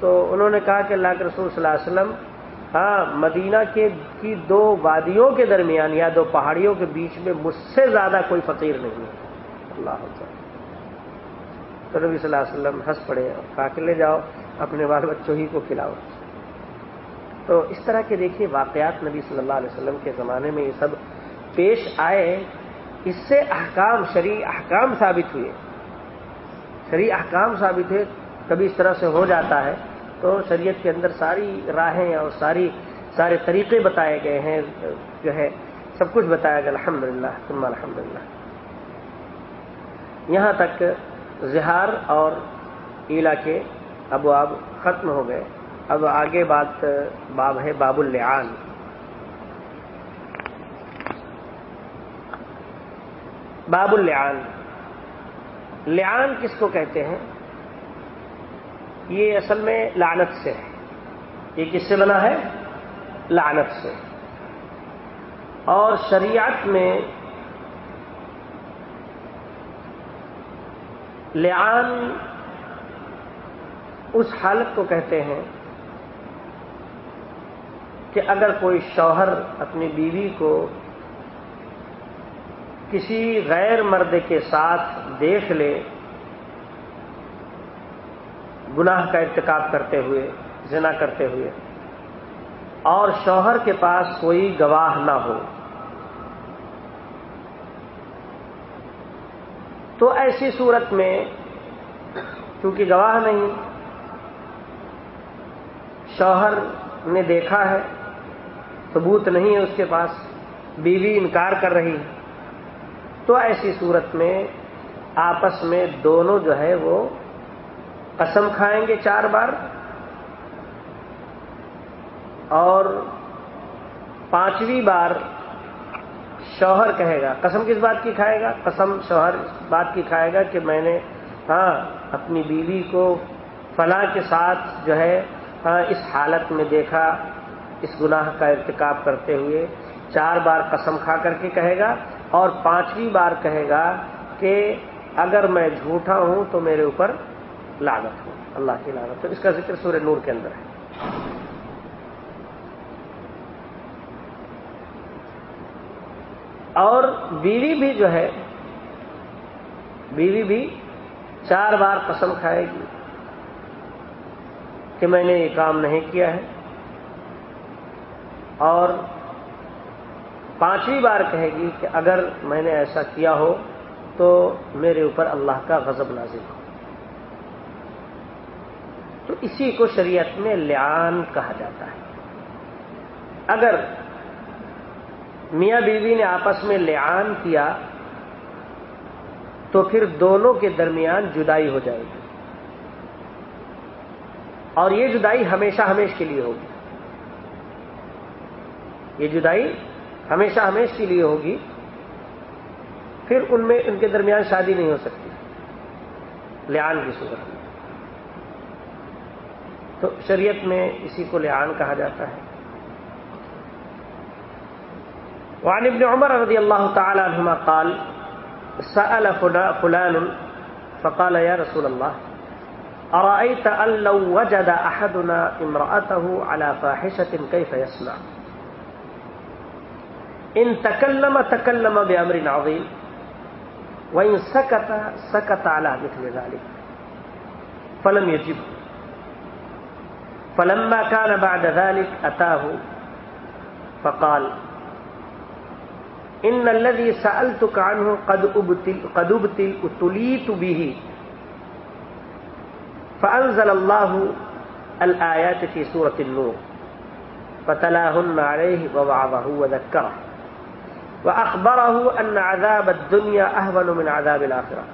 Speaker 1: تو انہوں نے کہا کہ اللہ کے رسول صلی اللہ علیہ وسلم ہاں مدینہ کے کی دو وادیوں کے درمیان یا دو پہاڑیوں کے بیچ میں مجھ سے زیادہ کوئی فقیر نہیں ہے۔ اللہ تو نبی صلی اللہ علیہ وسلم ہنس پڑے اور کہا کہ لے جاؤ، اپنے بال بچوں ہی کو کھلاؤ۔ تو اس طرح کے دیکھیے واقعات نبی صلی اللہ علیہ وسلم کے زمانے میں یہ سب پیش آئے۔ اس سے احکام شریع احکام ثابت ہوئے۔ شریع احکام ثابت ہوئے، کبھی اس طرح سے ہو جاتا ہے۔ تو شریعت کے اندر ساری راہیں اور ساری سارے طریقے بتائے گئے ہیں، جو ہے، سب کچھ بتایا گیا الحمد للہ تم الحمد للہ یہاں تک زہار اور ایلا کے ابواب ختم ہو گئے۔ اب آگے بات، باب ہے باب اللعان۔ باب اللعان۔ لعان کس کو کہتے ہیں؟ یہ اصل میں لعنت سے ہے۔ یہ کس سے بنا ہے؟ لعنت سے۔ اور شریعت میں لعان اس حالت کو کہتے ہیں کہ اگر کوئی شوہر اپنی بیوی کو کسی غیر مرد کے ساتھ دیکھ لے گناہ کا ارتکاب کرتے ہوئے، زنا کرتے ہوئے۔ اور شوہر کے پاس کوئی گواہ نہ ہو۔ تو ایسی صورت میں کیونکہ گواہ نہیں، شوہر نے دیکھا ہے، ثبوت نہیں ہے اس کے پاس، بیوی انکار کر رہی تو ایسی صورت میں آپس میں دونوں جو ہے وہ قسم کھائیں گے چار بار اور پانچویں بار شوہر کہے گا۔ قسم کس بات کی کھائے گا؟ قسم شوہر اس بات کی کھائے گا کہ میں نے ہاں اپنی بیوی کو فلاں کے ساتھ جو ہے ہاں اس حالت میں دیکھا، اس گناہ کا ارتکاب کرتے ہوئے چار بار قسم کھا کر کے کہے گا اور پانچویں بار کہے گا کہ اگر میں جھوٹا ہوں تو میرے اوپر لاگت ہو، اللہ کی لاگت ہو۔ اس کا ذکر سورہ نور کے اندر ہے۔ اور بیوی بھی جو ہے، بیوی بھی چار بار قسم کھائے گی کہ میں نے یہ کام نہیں کیا ہے۔ اور پانچویں بار کہے گی کہ اگر میں نے ایسا کیا ہو تو میرے اوپر اللہ کا غضب نازل ہو۔ تو اسی کو شریعت میں لیان کہا جاتا ہے۔ اگر میاں بیوی نے آپس میں لیان کیا، تو پھر دونوں کے درمیان جدائی ہو جائے گی۔ اور یہ جدائی ہمیشہ ہمیش کے لیے ہوگی۔ یہ جدائی ہمیشہ ہمیش کے لیے ہوگی۔ پھر ان میں، ان کے درمیان شادی نہیں ہو سکتی۔ لیان کی صورت میں۔ تو شریعت میں اسی کو لیان کہا جاتا ہے۔ وعن ابن عمر رضی اللہ تعالی عنہما قال، سأل فلان، فقال، يا رسول الله أرأيت أن لو وجد أحدنا امرأته على فاحشة كيف يسمع ان تکلم تکلم بأمر عظيم، وإن سكت سكت على مثل ذلك، فلم يجب فلما كان بعد ذلك أتاه فقال ان الذي سألتك عنه قد ابتل قد ابتل اتليت به. فأنزل الله الآيات في سورة النور، فتلاهن عليه ووعظه وذكره، وأخبره أن عذاب الدنيا أهون من عذاب الآخرة.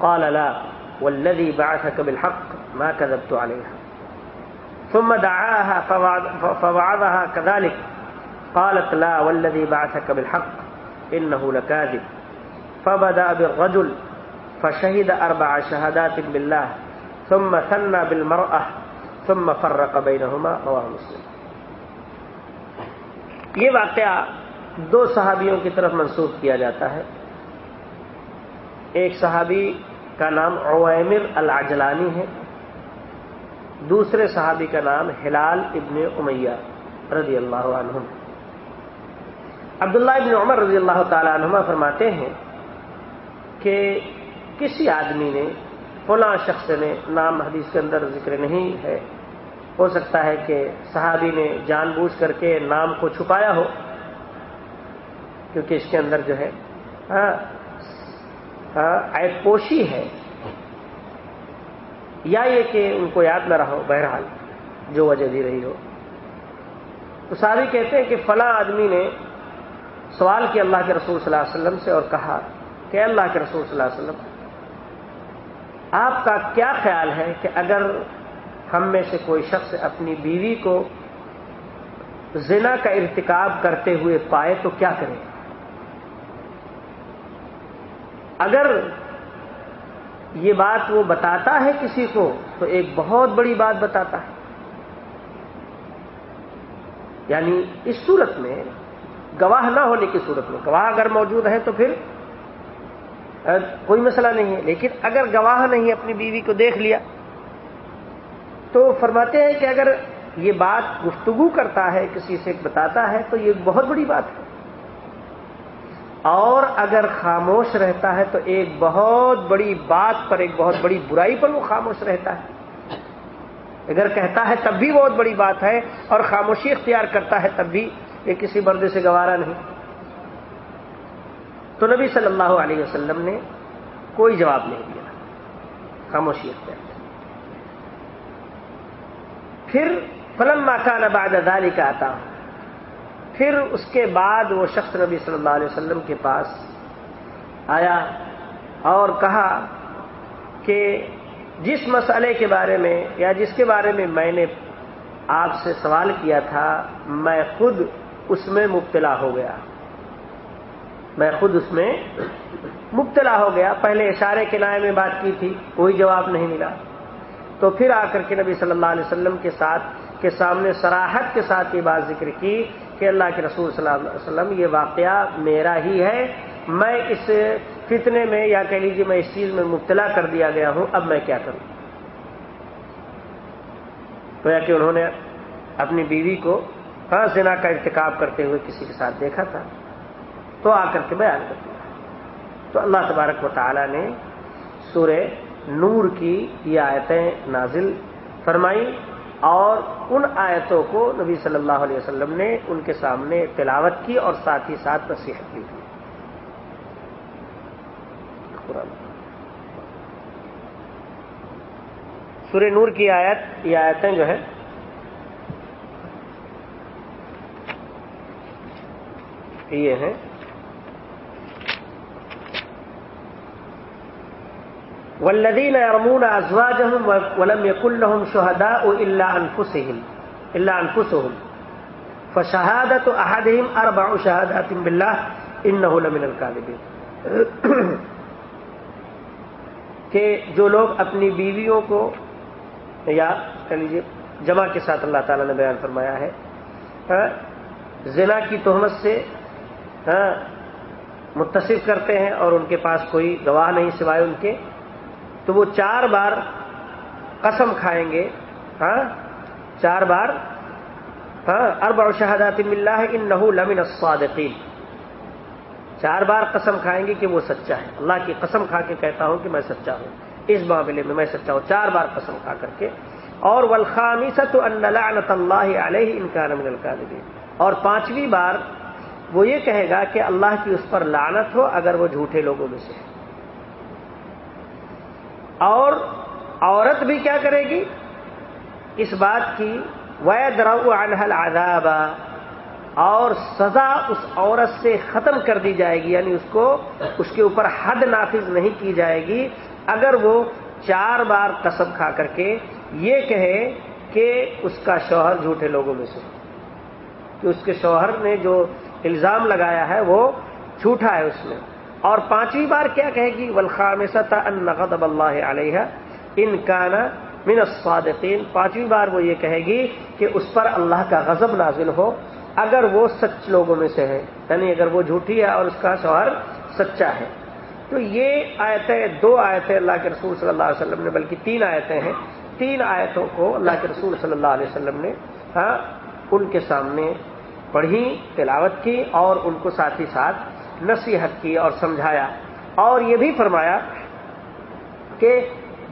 Speaker 1: قال لا، والذي بعثك بالحق ما كذبت عليها. ثم دعاها فوعظها كذلك. قالت لا والذي بعثك بالحق إنه لكاذب. فبدأ بالرجل فشهد أربع شهادات بالله، ثم ثنى بالمرأة، ثم فرق بينهما، رواه مسلم. یہ واقعہ دو صحابیوں کی طرف منسوخ کیا جاتا ہے۔ ایک صحابی کا نام عویمر العجلانی ہے۔ دوسرے صحابی کا نام ہلال ابن امیہ رضی اللہ عنہ۔ عبداللہ ابن عمر رضی اللہ تعالی عنہما فرماتے ہیں کہ کسی آدمی نے فلاں شخص نے نام حدیث کے اندر ذکر نہیں ہے، ہو سکتا ہے کہ صحابی نے جان بوجھ کر کے نام کو چھپایا ہو، کیونکہ اس کے اندر جو ہے ہاں، ہاں، ایپ پوشی ہے۔ یا یہ کہ ان کو یاد نہ رہو، بہرحال جو وجہ دی رہی ہو۔ تو صحابی کہتے ہیں کہ فلاں آدمی نے سوال کیا اللہ کے رسول صلی اللہ علیہ وسلم سے اور کہا کہ اللہ کے رسول صلی اللہ علیہ وسلم، آپ کا کیا خیال ہے کہ اگر ہم میں سے کوئی شخص اپنی بیوی کو زنا کا ارتکاب کرتے ہوئے پائے تو کیا کرے؟ اگر یہ بات وہ بتاتا ہے کسی کو تو ایک بہت بڑی بات بتاتا ہے۔ یعنی اس صورت میں گواہ نہ ہونے کی صورت میں، گواہ اگر موجود ہے تو پھر کوئی مسئلہ نہیں ہے۔ لیکن اگر گواہ نہیں اپنی بیوی کو دیکھ لیا، تو فرماتے ہیں کہ اگر یہ بات گفتگو کرتا ہے، کسی سے بتاتا ہے، تو یہ بہت بڑی بات ہے۔ اور اگر خاموش رہتا ہے تو ایک بہت بڑی بات پر، ایک بہت بڑی برائی پر وہ خاموش رہتا ہے۔ اگر کہتا ہے تب بھی بہت بڑی بات ہے اور خاموشی اختیار کرتا ہے تب بھی یہ کسی بردے سے گوارا نہیں۔ تو نبی صلی اللہ علیہ وسلم نے کوئی جواب نہیں دیا۔ خاموشی اختیار۔ پھر فلم ماکان بعد ادالی کا آتا۔ ہوں پھر اس کے بعد وہ شخص نبی صلی اللہ علیہ وسلم کے پاس آیا اور کہا کہ جس مسئلے کے بارے میں یا جس کے بارے میں میں نے آپ سے سوال کیا تھا، میں خود اس میں مبتلا ہو گیا۔ میں خود اس میں مبتلا ہو گیا۔ پہلے اشارے کے نائے میں بات کی تھی، کوئی جواب نہیں ملا۔ تو پھر آ کر کے نبی صلی اللہ علیہ وسلم کے ساتھ، کے سامنے سراحت کے ساتھ یہ بات ذکر کی کہ اللہ کے رسول صلی اللہ علیہ وسلم، یہ واقعہ میرا ہی ہے۔ میں اس فتنے میں یا کہہ لیجیے میں اس چیز میں مبتلا کر دیا گیا ہوں، اب میں کیا کروں؟ تو یا کہ انہوں نے اپنی بیوی کو ہاں زنا کا ارتکاب کرتے ہوئے کسی کے ساتھ دیکھا تھا۔ تو آ کر کے بیان کر دیا۔ تو اللہ تبارک و تعالی نے سورہ نور کی یہ آیتیں نازل فرمائی اور ان آیتوں کو نبی صلی اللہ علیہ وسلم نے ان کے سامنے تلاوت کی اور ساتھ ہی ساتھ نصیحت کی۔ تھی سورہ نور کی آیت، یہ آیتیں جو ہے یہ ہیں۔ والذین يرمون ازواجهم ولم يكن لهم شهداء الا انفسهم الا انفسهم فشهادة احدهم اربع شهادات بالله انه لمن الكاذبين *clears throat* کہ جو لوگ اپنی بیویوں کو یا کہہ لیجیے جمع کے ساتھ اللہ تعالی نے بیان فرمایا ہے ہاں، زنا کی تہمت سے ہاں، متصف کرتے ہیں اور ان کے پاس کوئی گواہ نہیں سوائے ان کے۔ تو وہ چار بار قسم کھائیں گے ہاں؟ چار بار ہاں؟ ارب شہادات اللہ ان نحو لمن الصادقین۔ چار بار قسم کھائیں گے کہ وہ سچا ہے۔ اللہ کی قسم کھا کے کہتا ہوں کہ میں سچا ہوں۔ اس معاملے میں میں سچا ہوں۔ چار بار قسم کھا کر کے۔ اور ولخامی ست اللہ علیہ ان کا نمن القادی اور پانچویں بار وہ یہ کہے گا کہ اللہ کی اس پر لعنت ہو اگر وہ جھوٹے لوگوں میں سے۔ ہے اور عورت بھی کیا کرے گی؟ اس بات کی وید رو انحل اور سزا اس عورت سے ختم کر دی جائے گی یعنی اس کو اس کے اوپر حد نافذ نہیں کی جائے گی۔ اگر وہ چار بار قسم کھا کر کے یہ کہے کہ اس کا شوہر جھوٹے لوگوں میں سے، کہ اس کے شوہر نے جو الزام لگایا ہے وہ جھوٹا ہے اس میں۔ اور پانچویں بار کیا کہے گی؟ ولخام ان نقد اللہ علیہ ان کا من الصادقین پانچویں بار وہ یہ کہے گی کہ اس پر اللہ کا غضب نازل ہو۔ اگر وہ سچ لوگوں میں سے ہے یعنی اگر وہ جھوٹی ہے اور اس کا شوہر سچا ہے۔ تو یہ آیتیں، دو آیتیں اللہ کے رسول صلی اللہ علیہ وسلم نے، بلکہ تین آیتیں ہیں۔ تین آیتوں کو اللہ کے رسول صلی اللہ علیہ وسلم نے ہاں ان کے سامنے پڑھی، تلاوت کی اور ان کو ساتھ ہی ساتھ نصیحت کی اور سمجھایا اور یہ بھی فرمایا کہ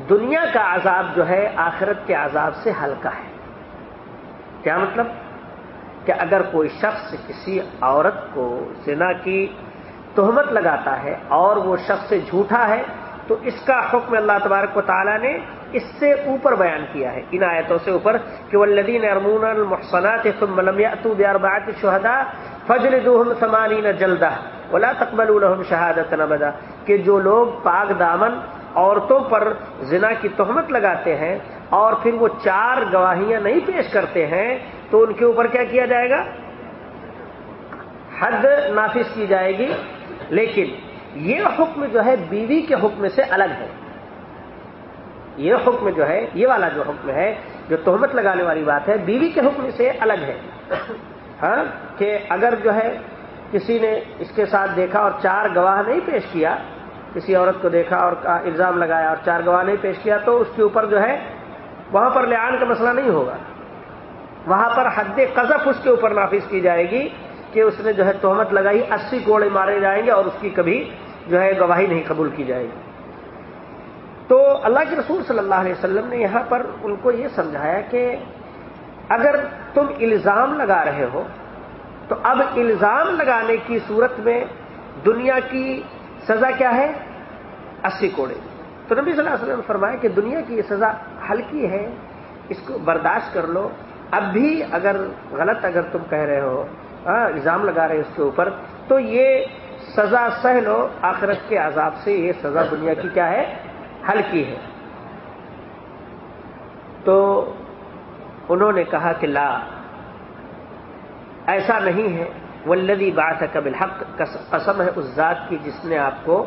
Speaker 1: دنیا کا عذاب جو ہے آخرت کے عذاب سے ہلکا ہے۔ کیا مطلب؟ کہ اگر کوئی شخص کسی عورت کو زنا کی تہمت لگاتا ہے اور وہ شخص جھوٹا ہے، تو اس کا حکم اللہ تبارک و تعالیٰ نے اس سے اوپر بیان کیا ہے۔ ان آیتوں سے اوپر کہ وہ لدین ارمون المحسنات شہدا فجل دوہم سمانی نہ جلدا ولا تقبل الحم شہادت نبدا کہ جو لوگ پاک دامن عورتوں پر زنا کی تہمت لگاتے ہیں اور پھر وہ چار گواہیاں نہیں پیش کرتے ہیں، تو ان کے اوپر کیا کیا جائے گا؟ حد نافذ کی جائے گی، لیکن یہ حکم جو ہے بیوی کے حکم سے الگ ہے۔ یہ حکم جو ہے، یہ والا جو حکم ہے، جو تہمت لگانے والی بات ہے، بیوی کے حکم سے الگ ہے۔ ہاں کہ اگر جو ہے کسی نے اس کے ساتھ دیکھا اور چار گواہ نہیں پیش کیا، کسی عورت کو دیکھا اور الزام لگایا اور چار گواہ نہیں پیش کیا، تو اس کے اوپر جو ہے وہاں پر لعان کا مسئلہ نہیں ہوگا۔ وہاں پر حد قذف اس کے اوپر نافذ کی جائے گی کہ اس نے جو ہے تہمت لگائی، اسی کوڑے مارے جائیں گے اور اس کی کبھی جو ہے گواہی نہیں قبول کی جائے گی۔ تو اللہ کے رسول صلی اللہ علیہ وسلم نے یہاں پر ان کو یہ سمجھایا کہ اگر تم الزام لگا رہے ہو تو اب الزام لگانے کی صورت میں دنیا کی سزا کیا ہے؟ اسی کوڑے تو نبی صلی اللہ علیہ وسلم نے فرمایا کہ دنیا کی یہ سزا ہلکی ہے، اس کو برداشت کر لو۔ اب بھی اگر غلط اگر تم کہہ رہے ہو الزام لگا رہے اس کے اوپر، تو یہ سزا سہ لو۔ آخرت کے عذاب سے یہ سزا دنیا کی کیا ہے؟ ہلکی ہے۔ تو انہوں نے کہا کہ لا ایسا نہیں ہے۔ ولدی بات ہے قبل حق قسم ہے اس ذات کی جس نے آپ کو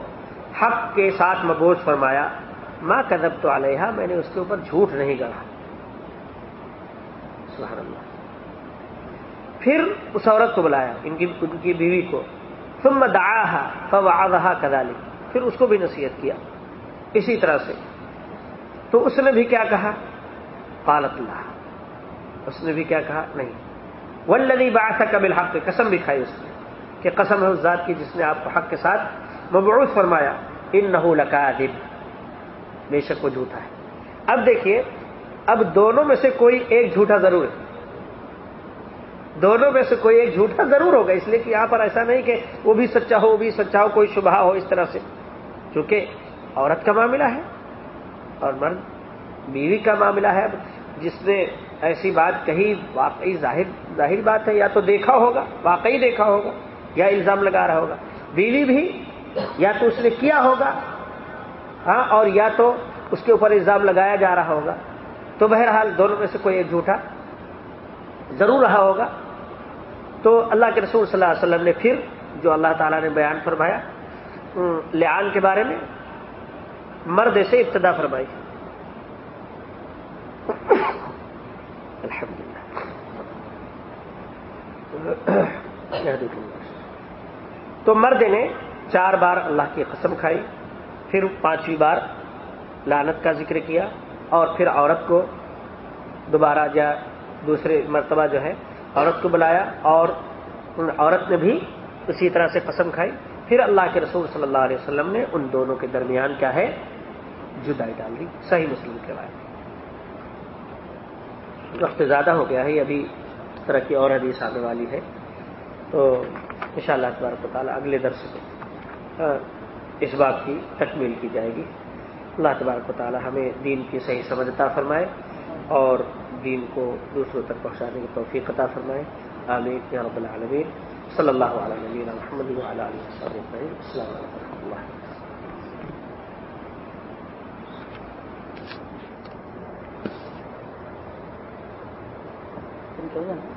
Speaker 1: حق کے ساتھ مبوج فرمایا۔ ماں کدب تو علیہ میں نے اس کے اوپر جھوٹ نہیں گڑھا۔ سبحان اللہ۔ پھر اس عورت کو بلایا، ان کی ان کی بیوی کو۔ ثم دعاها فوعظها كذلك۔ پھر اس کو بھی نصیحت کیا۔ اسی طرح سے۔ تو اس نے بھی کیا کہا؟ قالت اللہ اس نے بھی کیا کہا؟ نہیں۔ ولدی بات قبل حق پہ قسم بھی کھائی اس نے کہ قسم ہے اس ذات کی جس نے آپ کو حق کے ساتھ مبعوث فرمایا ان نہ لکا بے شک وہ جھوٹا ہے۔ اب دیکھیے، اب دونوں میں سے کوئی ایک جھوٹا ضرور ہے۔ دونوں میں سے کوئی ایک جھوٹا ضرور ہوگا، اس لیے کہ یہاں پر ایسا نہیں کہ وہ بھی سچا ہو، وہ بھی سچا ہو، کوئی شبہ ہو اس طرح سے۔ کیونکہ عورت کا معاملہ ہے اور مرد بیوی کا معاملہ ہے۔ جس نے ایسی بات کہی، واقعی ظاہر ظاہر بات ہے، یا تو دیکھا ہوگا، واقعی دیکھا ہوگا، یا الزام لگا رہا ہوگا۔ بیوی بھی یا تو اس نے کیا ہوگا ہاں اور یا تو اس کے اوپر الزام لگایا جا رہا ہوگا۔ تو بہرحال دونوں میں سے کوئی ایک جھوٹا ضرور رہا ہوگا۔ تو اللہ کے رسول صلی اللہ علیہ وسلم نے پھر جو اللہ تعالیٰ نے بیان فرمایا لعان کے بارے میں مرد سے ابتدا فرمائی۔ الحمد تو مرد نے چار بار اللہ کی قسم کھائی، پھر پانچویں بار لانت کا ذکر کیا اور پھر عورت کو دوبارہ یا دوسرے مرتبہ جو ہے عورت کو بلایا اور عورت نے بھی اسی طرح سے قسم کھائی۔ پھر اللہ کے رسول صلی اللہ علیہ وسلم نے ان دونوں کے درمیان کیا ہے، جدائی ڈال دی، صحیح مسلم کے بارے وقت زیادہ ہو گیا ہے ابھی اس طرح کی اور حدیث آنے والی ہے۔ تو ان شاء اللہ تبارک و تعالیٰ اگلے درس کو اس بات کی تکمیل کی جائے گی۔ اللہ تبارک و تعالیٰ ہمیں دین کی صحیح سمجھتا فرمائے اور دین کو دوسروں تک پہنچانے کی توفیق عطا فرمائے۔ آمین۔ یا رب العالمین۔ صلی اللہ علیہ محمد السلام علیکم و اللہ
Speaker 2: چاہیے نا